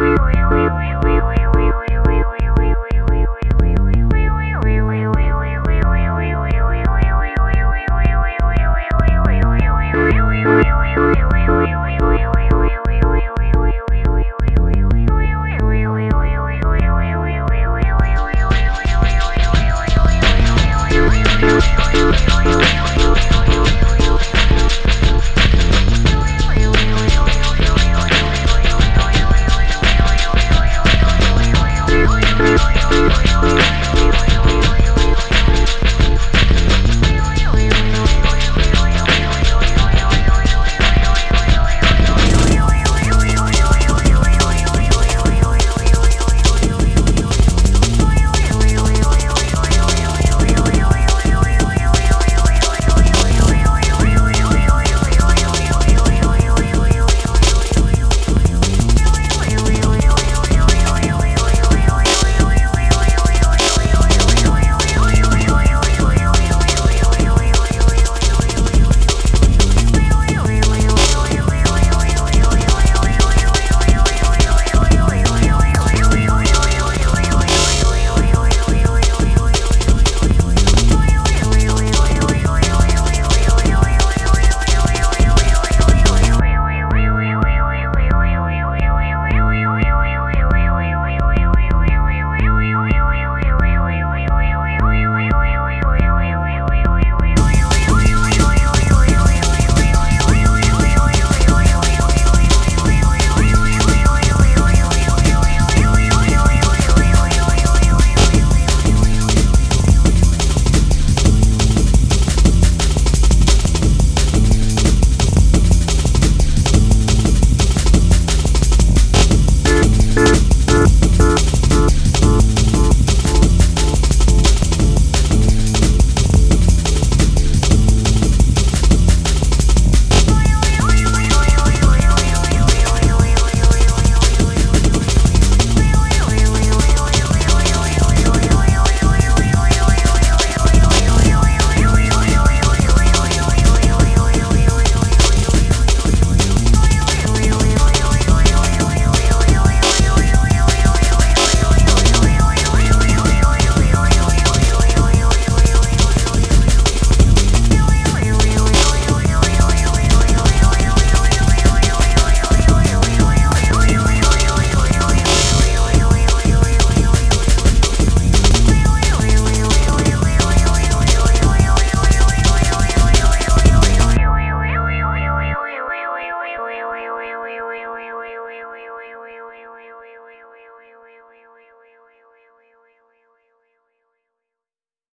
Oi, oi, oi, oi, oi.